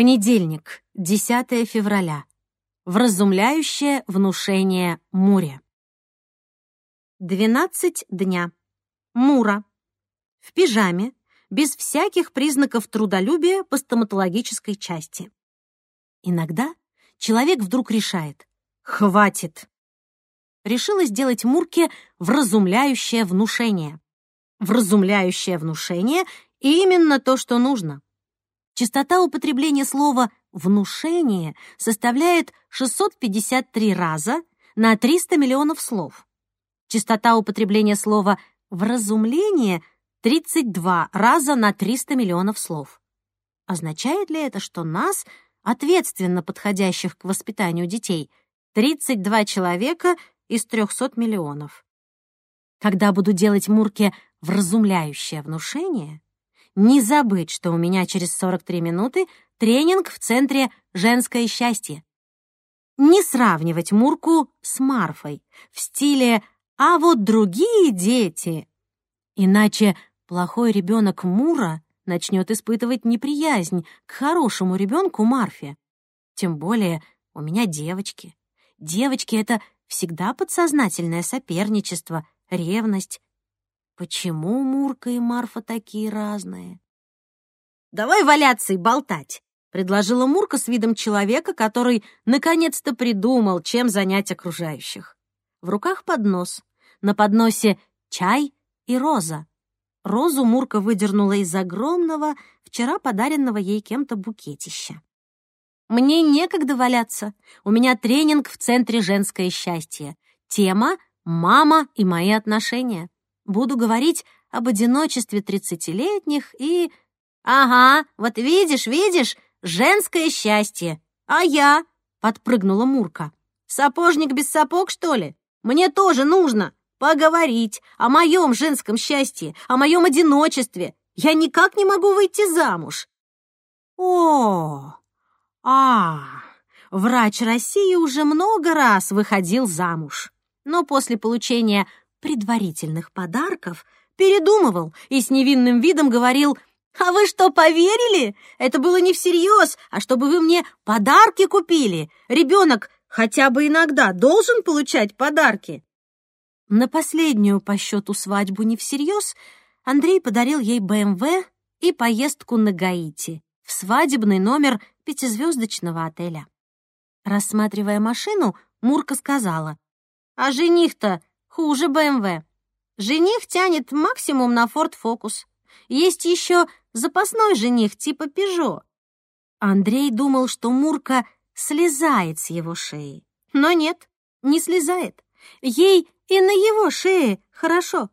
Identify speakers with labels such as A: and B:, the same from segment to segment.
A: Понедельник, 10 февраля. Вразумляющее внушение Муре. 12 дня. Мура. В пижаме, без всяких признаков трудолюбия по стоматологической части. Иногда человек вдруг решает «хватит». Решила сделать Мурке вразумляющее внушение. Вразумляющее внушение — именно то, что нужно. Частота употребления слова «внушение» составляет 653 раза на 300 миллионов слов. Частота употребления слова «вразумление» — 32 раза на 300 миллионов слов. Означает ли это, что нас, ответственно подходящих к воспитанию детей, 32 человека из 300 миллионов? Когда буду делать Мурке вразумляющее внушение, не забыть, что у меня через 43 минуты тренинг в центре «Женское счастье». Не сравнивать Мурку с Марфой в стиле «а вот другие дети». Иначе плохой ребенок Мура начнет испытывать неприязнь к хорошему ребенку Марфе. Тем более у меня девочки. Девочки — это всегда подсознательное соперничество, ревность, Почему Мурка и Марфа такие разные? «Давай валяться и болтать», — предложила Мурка с видом человека, который наконец-то придумал, чем занять окружающих. В руках поднос. На подносе чай и роза. Розу Мурка выдернула из огромного, вчера подаренного ей кем-то букетища. «Мне некогда валяться. У меня тренинг в Центре «Женское счастье». Тема «Мама и мои отношения». Буду говорить об одиночестве тридцатилетних и... «Ага, вот видишь, видишь, женское счастье. А я?» — подпрыгнула Мурка. «Сапожник без сапог, что ли? Мне тоже нужно поговорить о моем женском счастье, о моем одиночестве. Я никак не могу выйти замуж». «О, а, врач России уже много раз выходил замуж, но после получения предварительных подарков, передумывал и с невинным видом говорил «А вы что, поверили? Это было не всерьез, а чтобы вы мне подарки купили. Ребенок хотя бы иногда должен получать подарки». На последнюю по счету свадьбу не всерьез Андрей подарил ей БМВ и поездку на Гаити в свадебный номер пятизвездочного отеля. Рассматривая машину, Мурка сказала, «А жених-то Хуже БМВ. Жених тянет максимум на Ford Focus. Есть еще запасной жених типа Peugeot. Андрей думал, что Мурка слезает с его шеи. Но нет, не слезает. Ей и на его шее хорошо.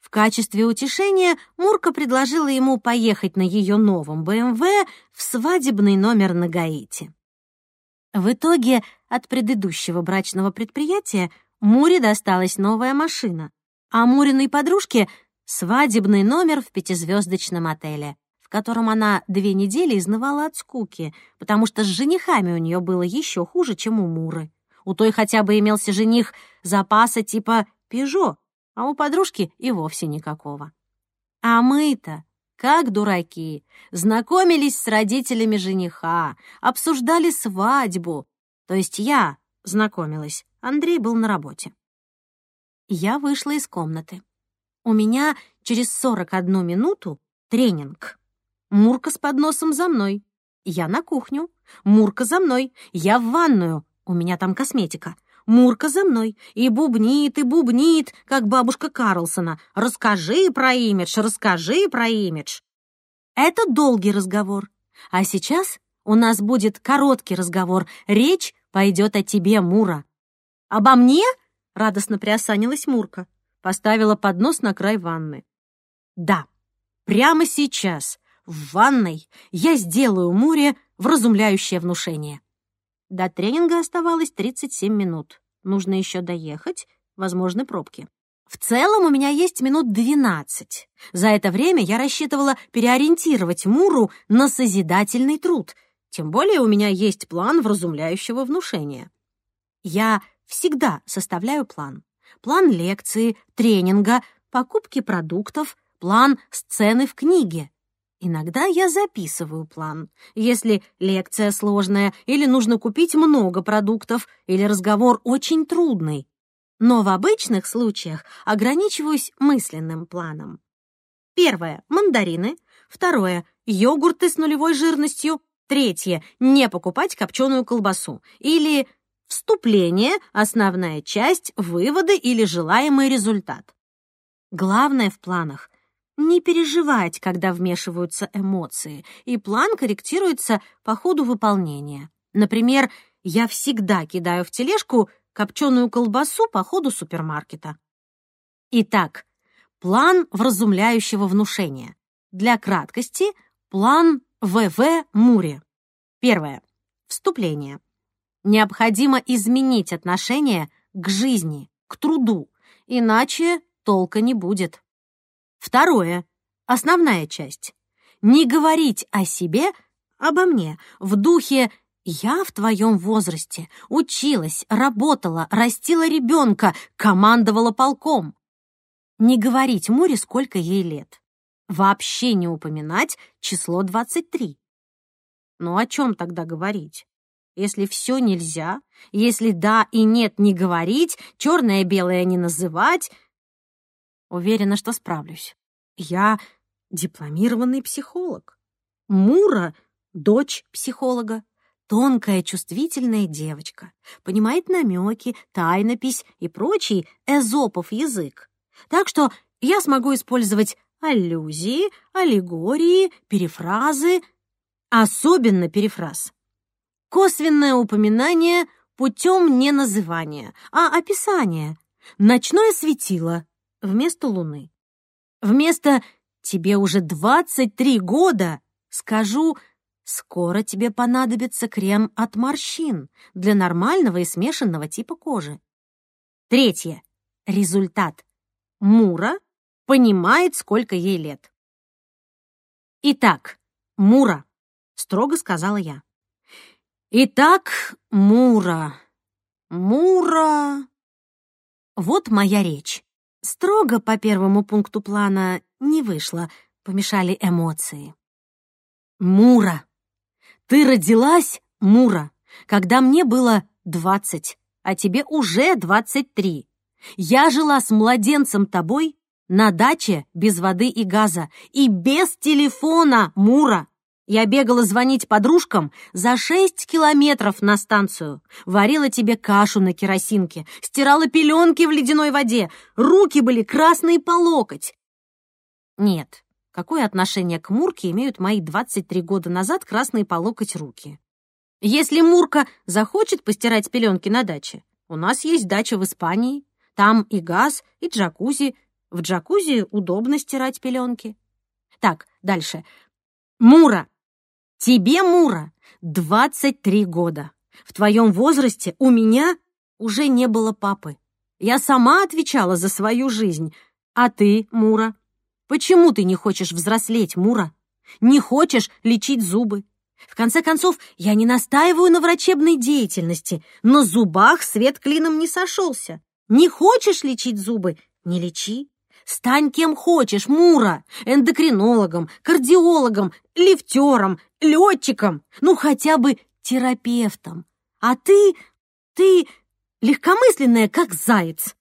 A: В качестве утешения Мурка предложила ему поехать на ее новом БМВ в свадебный номер на Гаити. В итоге от предыдущего брачного предприятия Муре досталась новая машина, а Муриной подружке — свадебный номер в пятизвездочном отеле, в котором она две недели изнывала от скуки, потому что с женихами у нее было еще хуже, чем у Муры. У той хотя бы имелся жених запаса типа «Пежо», а у подружки и вовсе никакого. А мы-то, как дураки, знакомились с родителями жениха, обсуждали свадьбу. То есть я знакомилась, Андрей был на работе. Я вышла из комнаты. У меня через 41 минуту тренинг. Мурка с подносом за мной. Я на кухню. Мурка за мной. Я в ванную. У меня там косметика. Мурка за мной. И бубнит, и бубнит, как бабушка Карлсона. Расскажи про имидж, расскажи про имидж. Это долгий разговор. А сейчас у нас будет короткий разговор. Речь пойдет о тебе, Мура. «Обо мне?» — радостно приосанилась Мурка. Поставила поднос на край ванны. «Да, прямо сейчас, в ванной, я сделаю Муре вразумляющее внушение». До тренинга оставалось 37 минут. Нужно еще доехать, возможны пробки. В целом у меня есть минут 12. За это время я рассчитывала переориентировать Муру на созидательный труд. Тем более у меня есть план вразумляющего внушения. Я всегда составляю план. План лекции, тренинга, покупки продуктов, план сцены в книге. Иногда я записываю план. Если лекция сложная, или нужно купить много продуктов, или разговор очень трудный. Но в обычных случаях ограничиваюсь мысленным планом. Первое — мандарины. Второе — йогурты с нулевой жирностью. Третье — не покупать копченую колбасу. Или вступление, основная часть, выводы или желаемый результат. Главное в планах — не переживать, когда вмешиваются эмоции, и план корректируется по ходу выполнения. Например, я всегда кидаю в тележку копченую колбасу по ходу супермаркета. Итак, план вразумляющего внушения. Для краткости — план ВВ Мури. Первое. Вступление. Необходимо изменить отношение к жизни, к труду, иначе толка не будет. Второе. Основная часть. Не говорить о себе, обо мне, в духе «я в твоем возрасте, училась, работала, растила ребенка, командовала полком». Не говорить Муре, сколько ей лет. Вообще не упоминать число 23. Ну о чем тогда говорить? Если все нельзя, если да и нет не говорить, черное и белое не называть, Уверена, что справлюсь. Я дипломированный психолог. Мура — дочь психолога. Тонкая, чувствительная девочка. Понимает намеки, тайнопись и прочий эзопов язык. Так что я смогу использовать аллюзии, аллегории, перефразы, особенно перефраз. Косвенное упоминание путем не называния, а описания. Ночное светило, вместо Луны. Вместо «тебе уже 23 года» скажу «скоро тебе понадобится крем от морщин для нормального и смешанного типа кожи». Третье. Результат. Мура понимает, сколько ей лет. «Итак, Мура», — строго сказала я. «Итак, Мура, Мура...» Вот моя речь. Строго по первому пункту плана не вышло, помешали эмоции. Мура. Ты родилась, Мура, когда мне было двадцать, а тебе уже двадцать три. Я жила с младенцем тобой на даче без воды и газа и без телефона, Мура. Я бегала звонить подружкам за шесть километров на станцию. Варила тебе кашу на керосинке, стирала пеленки в ледяной воде. Руки были красные по локоть. Нет, какое отношение к Мурке имеют мои 23 года назад красные по локоть руки? Если Мурка захочет постирать пеленки на даче, у нас есть дача в Испании. Там и газ, и джакузи. В джакузи удобно стирать пеленки. Так, дальше. Мура, Тебе, Мура, 23 года. В твоем возрасте у меня уже не было папы. Я сама отвечала за свою жизнь. А ты, Мура, почему ты не хочешь взрослеть, Мура? Не хочешь лечить зубы? В конце концов, я не настаиваю на врачебной деятельности. На зубах свет клином не сошелся. Не хочешь лечить зубы? Не лечи. Стань кем хочешь, Мура, эндокринологом, кардиологом, лифтером, летчиком, ну хотя бы терапевтом. А ты, ты легкомысленная, как заяц.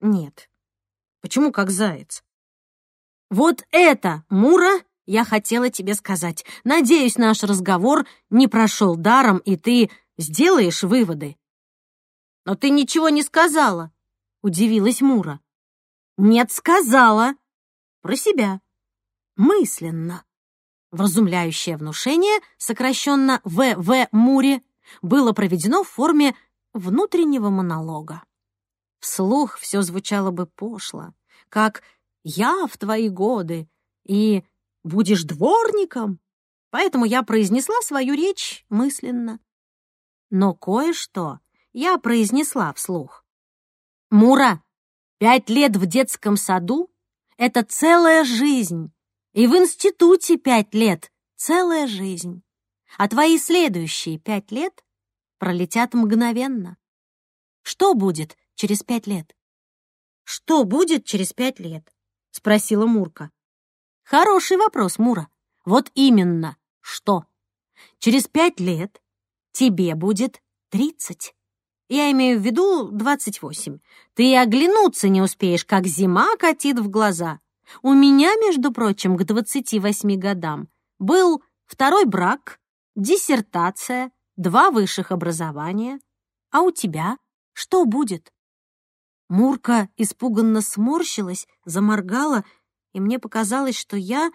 A: Нет. Почему как заяц? Вот это, Мура, я хотела тебе сказать. Надеюсь, наш разговор не прошел даром, и ты сделаешь выводы. Но ты ничего не сказала, удивилась Мура. Нет, сказала. Про себя. Мысленно. Вразумляющее внушение, сокращенно ВВ Муре, было проведено в форме внутреннего монолога. Вслух все звучало бы пошло, как «я в твои годы» и «будешь дворником», поэтому я произнесла свою речь мысленно. Но кое-что я произнесла вслух. «Мура, пять лет в детском саду — это целая жизнь, и в институте пять лет — целая жизнь. А твои следующие пять лет пролетят мгновенно. Что будет через пять лет? «Что будет через пять лет?» — спросила Мурка. «Хороший вопрос, Мура. Вот именно, что? Через пять лет тебе будет тридцать. Я имею в виду двадцать восемь. Ты и оглянуться не успеешь, как зима катит в глаза. У меня, между прочим, к двадцати восьми годам был второй брак, диссертация, два высших образования. А у тебя что будет? Мурка испуганно сморщилась, заморгала, и мне показалось, что я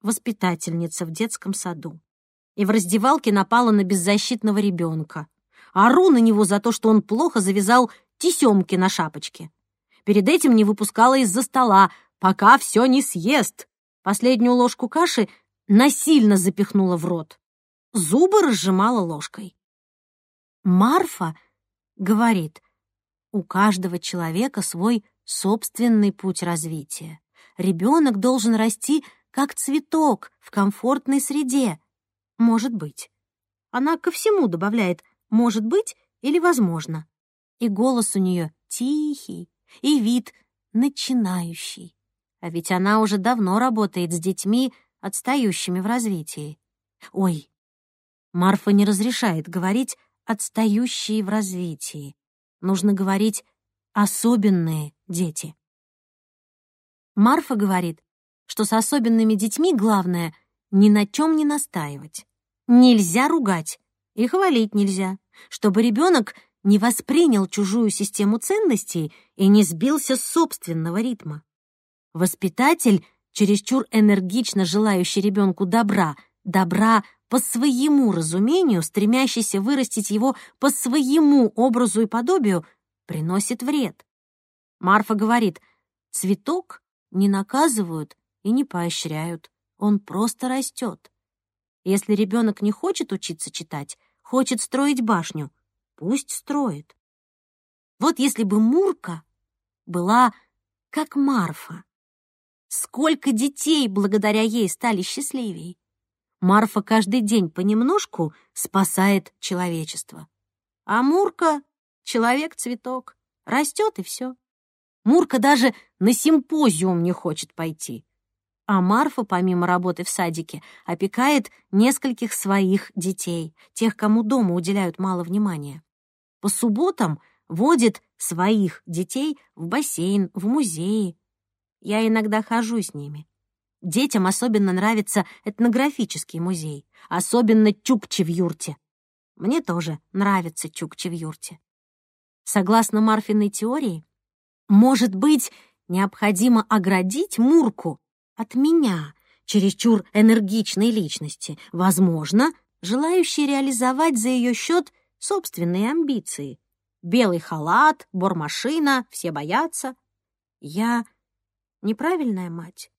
A: воспитательница в детском саду. И в раздевалке напала на беззащитного ребенка. Ору на него за то, что он плохо завязал тесемки на шапочке. Перед этим не выпускала из-за стола, пока все не съест. Последнюю ложку каши насильно запихнула в рот. Зубы разжимала ложкой. Марфа говорит, у каждого человека свой собственный путь развития. Ребенок должен расти как цветок в комфортной среде. Может быть. Она ко всему добавляет «может быть» или «возможно». И голос у нее тихий, и вид начинающий. А ведь она уже давно работает с детьми, отстающими в развитии. Ой, Марфа не разрешает говорить «отстающие в развитии». Нужно говорить «особенные дети». Марфа говорит, что с особенными детьми главное ни на чем не настаивать. Нельзя ругать и хвалить нельзя, чтобы ребенок не воспринял чужую систему ценностей и не сбился с собственного ритма. Воспитатель, чересчур энергично желающий ребенку добра, добра по своему разумению, стремящийся вырастить его по своему образу и подобию, приносит вред. Марфа говорит, цветок не наказывают и не поощряют, он просто растет. Если ребенок не хочет учиться читать, хочет строить башню, пусть строит. Вот если бы Мурка была как Марфа, сколько детей благодаря ей стали счастливее. Марфа каждый день понемножку спасает человечество. А Мурка — человек-цветок, растет и все. Мурка даже на симпозиум не хочет пойти. А Марфа, помимо работы в садике, опекает нескольких своих детей, тех, кому дома уделяют мало внимания. По субботам водит своих детей в бассейн, в музеи. Я иногда хожу с ними. Детям особенно нравится этнографический музей, особенно Чукчи в юрте. Мне тоже нравится Чукчи в юрте. Согласно Марфиной теории, может быть, необходимо оградить Мурку от меня, чересчур энергичной личности, возможно, желающей реализовать за ее счет собственные амбиции. Белый халат, бормашина, все боятся. Я неправильная мать.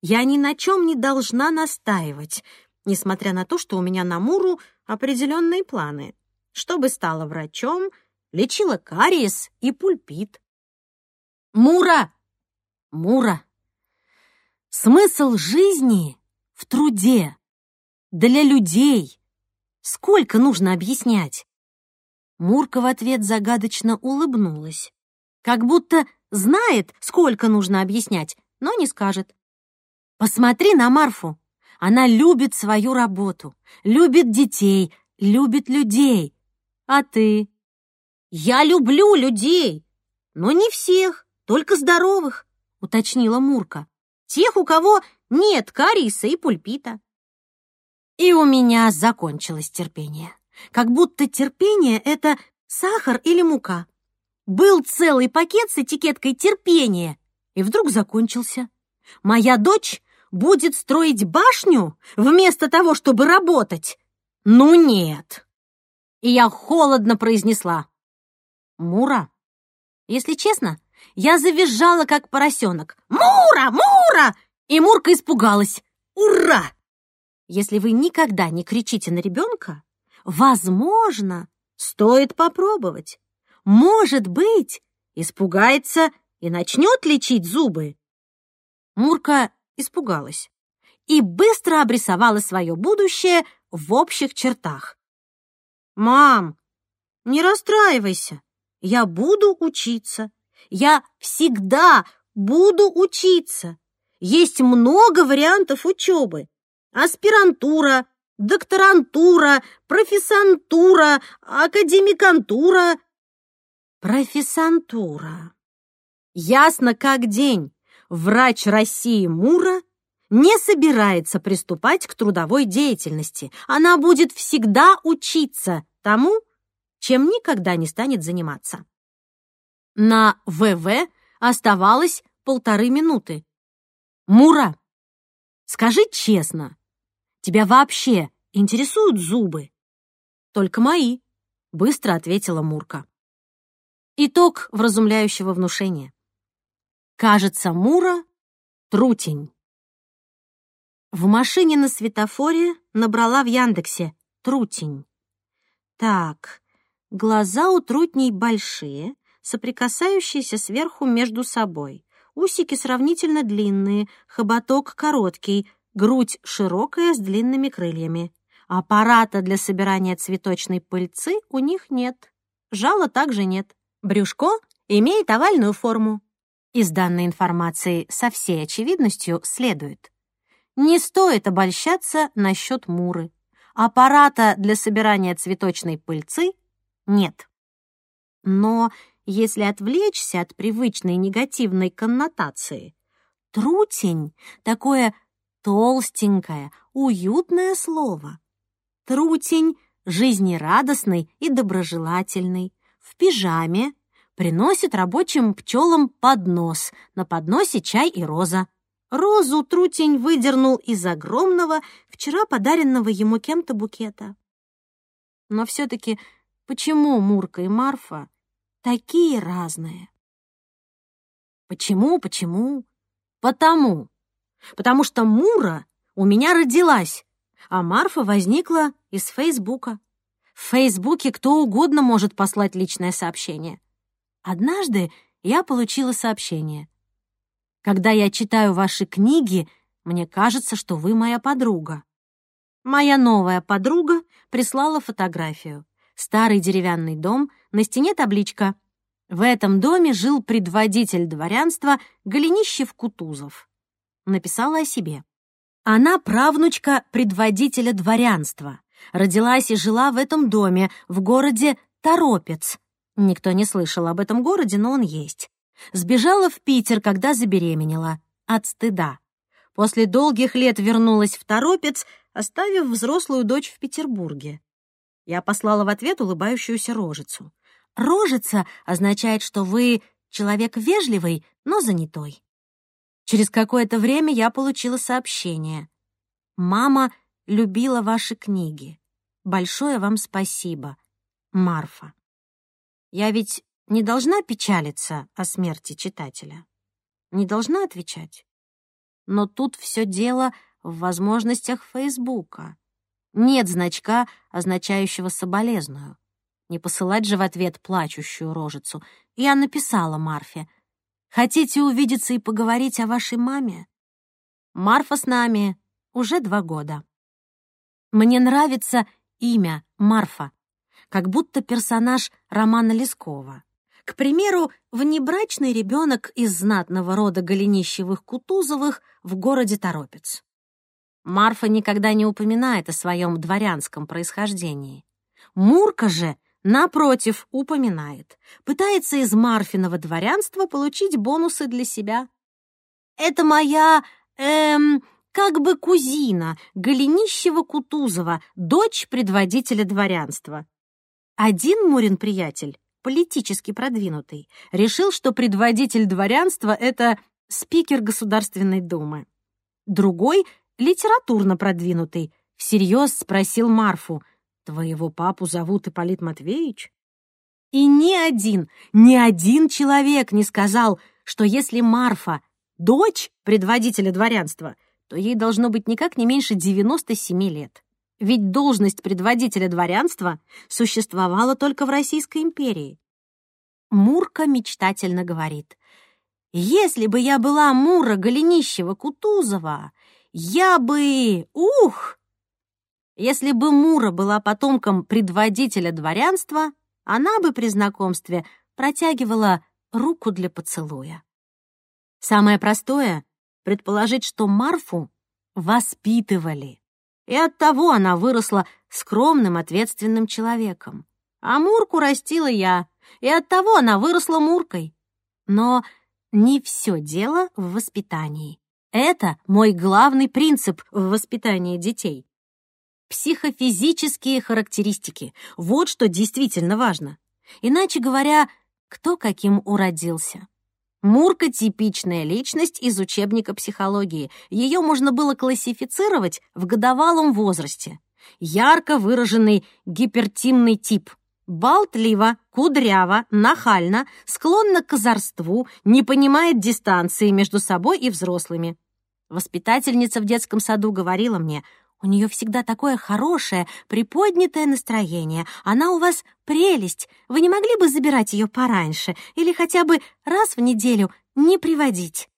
A: Я ни на чем не должна настаивать, несмотря на то, что у меня на Муру определенные планы. Чтобы стала врачом, лечила кариес и пульпит. Мура! Мура! Смысл жизни в труде. Для людей. Сколько нужно объяснять? Мурка в ответ загадочно улыбнулась. Как будто знает, сколько нужно объяснять, но не скажет. Посмотри на Марфу. Она любит свою работу, любит детей, любит людей. А ты? Я люблю людей, но не всех, только здоровых, уточнила Мурка. Тех, у кого нет кариеса и пульпита. И у меня закончилось терпение. Как будто терпение — это сахар или мука. Был целый пакет с этикеткой терпения, и вдруг закончился. Моя дочь будет строить башню вместо того, чтобы работать? Ну нет. И я холодно произнесла. Мура, если честно, я завизжала, как поросенок. «Мура! Мура!» И Мурка испугалась. «Ура!» Если вы никогда не кричите на ребенка, возможно, стоит попробовать. Может быть, испугается и начнет лечить зубы. Мурка испугалась и быстро обрисовала свое будущее в общих чертах. «Мам, не расстраивайся, я буду учиться. Я всегда буду учиться. Есть много вариантов учебы. аспирантура, докторантура, профессантура, академикантура. Профессантура. Ясно как день. Врач России Мура не собирается приступать к трудовой деятельности. Она будет всегда учиться тому, чем никогда не станет заниматься. На ВВ оставалось полторы минуты. Мура, скажи честно, тебя вообще интересуют зубы? Только мои, быстро ответила Мурка. Итог вразумляющего внушения. Кажется, Мура — трутень. В машине на светофоре набрала в Яндексе «трутень». Так, глаза у трутней большие, соприкасающиеся сверху между собой. Усики сравнительно длинные, хоботок короткий, грудь широкая с длинными крыльями. Аппарата для собирания цветочной пыльцы у них нет. Жала также нет. Брюшко имеет овальную форму. Из данной информации со всей очевидностью следует. Не стоит обольщаться насчет муры. Аппарата для собирания цветочной пыльцы нет. Но если отвлечься от привычной негативной коннотации, трутень — такое толстенькое, уютное слово. Трутень — жизнерадостный и доброжелательный, в пижаме, приносит рабочим пчелам поднос, на подносе чай и роза. Розу Трутень выдернул из огромного, вчера подаренного ему кем-то букета. Но все-таки почему Мурка и Марфа такие разные? Почему, почему? Потому. Потому что Мура у меня родилась, а Марфа возникла из Фейсбука. В Фейсбуке кто угодно может послать личное сообщение. Однажды я получила сообщение. Когда я читаю ваши книги, мне кажется, что вы моя подруга. Моя новая подруга прислала фотографию. Старый деревянный дом, на стене табличка. В этом доме жил предводитель дворянства Голенищев-Кутузов. Написала о себе. Она правнучка предводителя дворянства. Родилась и жила в этом доме, в городе Торопец, Никто не слышал об этом городе, но он есть. Сбежала в Питер, когда забеременела. От стыда. После долгих лет вернулась в Торопец, оставив взрослую дочь в Петербурге. Я послала в ответ улыбающуюся рожицу. Рожица означает, что вы человек вежливый, но занятой. Через какое-то время я получила сообщение. «Мама любила ваши книги. Большое вам спасибо. Марфа». Я ведь не должна печалиться о смерти читателя. Не должна отвечать. Но тут все дело в возможностях Фейсбука. Нет значка, означающего «соболезную». Не посылать же в ответ плачущую рожицу. Я написала Марфе. «Хотите увидеться и поговорить о вашей маме?» Марфа с нами уже два года. Мне нравится имя Марфа как будто персонаж романа Лескова. К примеру, внебрачный ребенок из знатного рода Голенищевых-Кутузовых в городе Торопец. Марфа никогда не упоминает о своем дворянском происхождении. Мурка же, напротив, упоминает. Пытается из Марфиного дворянства получить бонусы для себя. «Это моя, эм, как бы кузина Голенищева-Кутузова, дочь предводителя дворянства. Один Мурин-приятель, политически продвинутый, решил, что предводитель дворянства — это спикер Государственной Думы. Другой, литературно продвинутый, всерьез спросил Марфу, «Твоего папу зовут Ипполит Матвеевич?» И ни один, ни один человек не сказал, что если Марфа — дочь предводителя дворянства, то ей должно быть никак не меньше 97 лет. Ведь должность предводителя дворянства существовала только в Российской империи. Мурка мечтательно говорит. «Если бы я была Мура Голенищева-Кутузова, я бы... Ух!» Если бы Мура была потомком предводителя дворянства, она бы при знакомстве протягивала руку для поцелуя. Самое простое — предположить, что Марфу воспитывали. И оттого она выросла скромным, ответственным человеком. А Мурку растила я, и оттого она выросла Муркой. Но не все дело в воспитании. Это мой главный принцип в воспитании детей. Психофизические характеристики — вот что действительно важно. Иначе говоря, кто каким уродился. Мурка — типичная личность из учебника психологии. Ее можно было классифицировать в годовалом возрасте. Ярко выраженный гипертимный тип. Болтливо, кудряво, нахально, склонна к озорству, не понимает дистанции между собой и взрослыми. Воспитательница в детском саду говорила мне, у нее всегда такое хорошее, приподнятое настроение. Она у вас прелесть. Вы не могли бы забирать ее пораньше или хотя бы раз в неделю не приводить?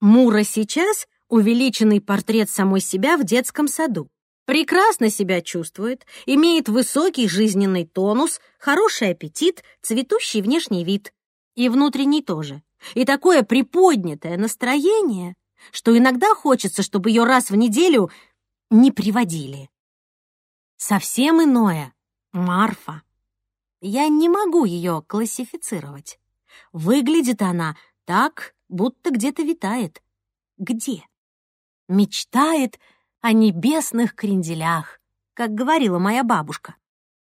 A: Мура сейчас — увеличенный портрет самой себя в детском саду прекрасно себя чувствует, имеет высокий жизненный тонус, хороший аппетит, цветущий внешний вид. И внутренний тоже. И такое приподнятое настроение, что иногда хочется, чтобы ее раз в неделю не приводили. Совсем иное — Марфа. Я не могу ее классифицировать. Выглядит она так, будто где-то витает. Где? Мечтает о небесных кренделях, как говорила моя бабушка.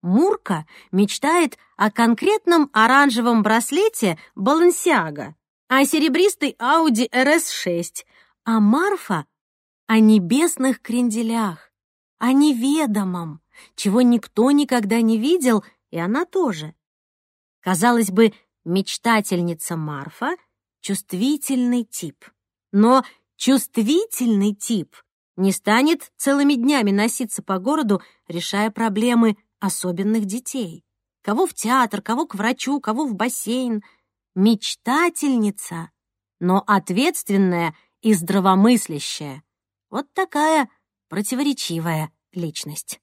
A: Мурка мечтает о конкретном оранжевом браслете Балансиага, о серебристой Audi RS6, а Марфа — о небесных кренделях, о неведомом, чего никто никогда не видел, и она тоже. Казалось бы, мечтательница Марфа — чувствительный тип. Но чувствительный тип не станет целыми днями носиться по городу, решая проблемы особенных детей. Кого в театр, кого к врачу, кого в бассейн. Мечтательница, но ответственная и здравомыслящая. Вот такая противоречивая личность.